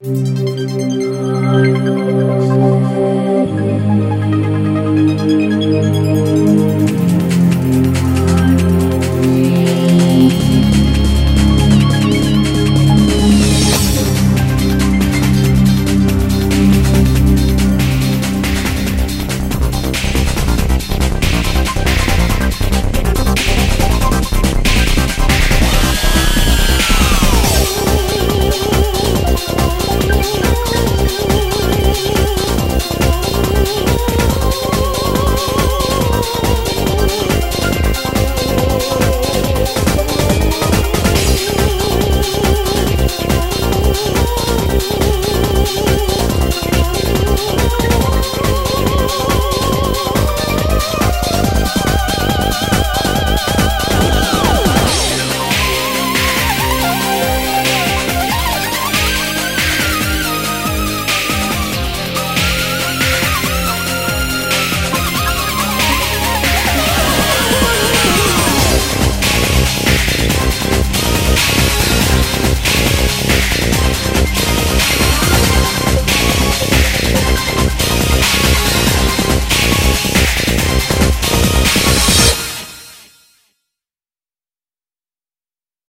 Música